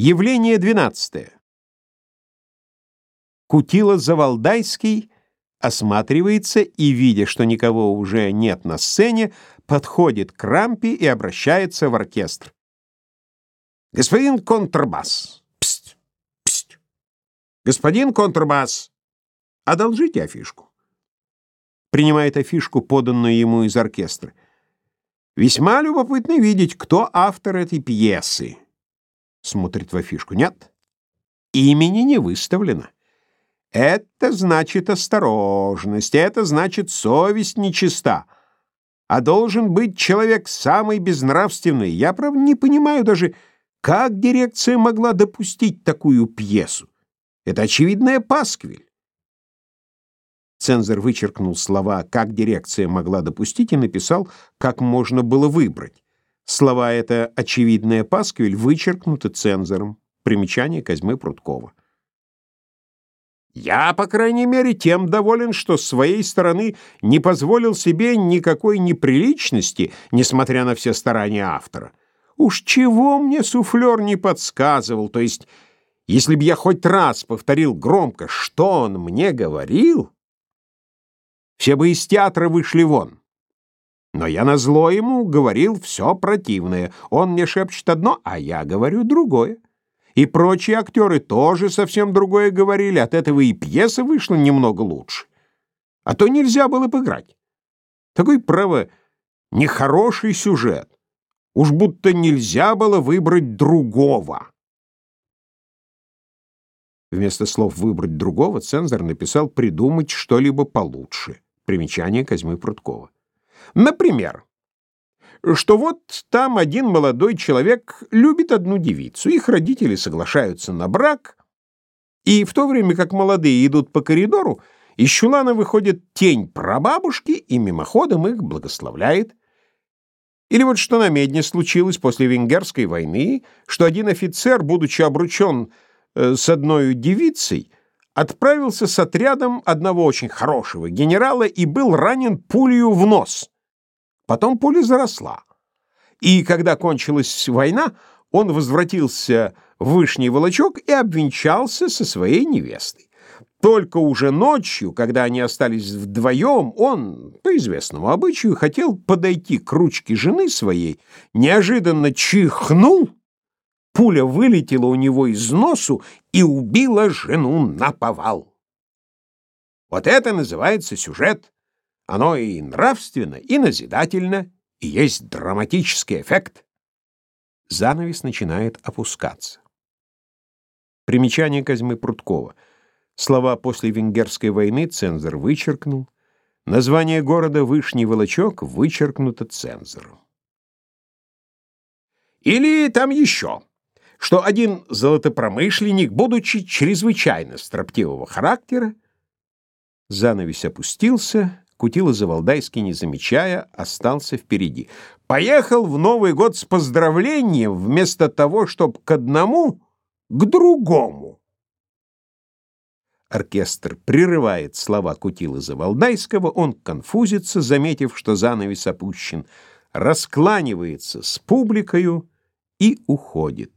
Явление 12. Кутила Завалдайский осматривается и, видя, что никого уже нет на сцене, подходит к рампе и обращается в оркестр. «Господин контрбас!» «Пст! Пст! Господин контрбас! Одолжите афишку!» Принимает афишку, поданную ему из оркестра. «Весьма любопытно видеть, кто автор этой пьесы». Смотрит в афишку. «Нет, имени не выставлено». Это значит осторожность, это значит совесть нечиста. А должен быть человек самый безнравственный. Я, правда, не понимаю даже, как дирекция могла допустить такую пьесу. Это очевидная пасквиль. Цензор вычеркнул слова «как дирекция могла допустить» и написал «как можно было выбрать». Слова «это очевидная пасквиль» вычеркнуты цензором. Примечание Козьмы Прудкова. Я, по крайней мере, тем доволен, что с своей стороны не позволил себе никакой неприличности, несмотря на все старания автора. Уж чего мне суфлер не подсказывал, то есть, если б я хоть раз повторил громко, что он мне говорил, все бы из театра вышли вон. Но я назло ему говорил все противное. Он мне шепчет одно, а я говорю другое. И прочие актеры тоже совсем другое говорили, от этого и пьеса вышла немного лучше. А то нельзя было поиграть. Такой, право, нехороший сюжет. Уж будто нельзя было выбрать другого. Вместо слов «выбрать другого» цензор написал «придумать что-либо получше». Примечание Козьмы Прудкова. Например, что вот там один молодой человек любит одну девицу, их родители соглашаются на брак, и в то время как молодые идут по коридору, из чулана выходит тень прабабушки и мимоходом их благословляет. Или вот что на Медне случилось после Венгерской войны, что один офицер, будучи обручен э, с одной девицей, отправился с отрядом одного очень хорошего генерала и был ранен пулею в нос — Потом пуля заросла. И когда кончилась война, он возвратился в Вышний Волочок и обвенчался со своей невестой. Только уже ночью, когда они остались вдвоем, он, по известному обычаю, хотел подойти к ручке жены своей, неожиданно чихнул, пуля вылетела у него из носу и убила жену на повал. Вот это называется сюжет оно и нравственно, и назидательно, и есть драматический эффект. Занавес начинает опускаться. Примечание Козьмы Прудкова. Слова после Венгерской войны цензор вычеркнул. Название города Вышний Волочок вычеркнуто цензором. Или там еще, что один золотопромышленник, будучи чрезвычайно строптивого характера, занавес опустился, Кутила Завалдайский, не замечая, остался впереди. Поехал в Новый год с поздравлением вместо того, чтобы к одному, к другому. Оркестр прерывает слова Кутила Завалдайского, он конфузится, заметив, что занавес опущен, раскланивается с публикою и уходит.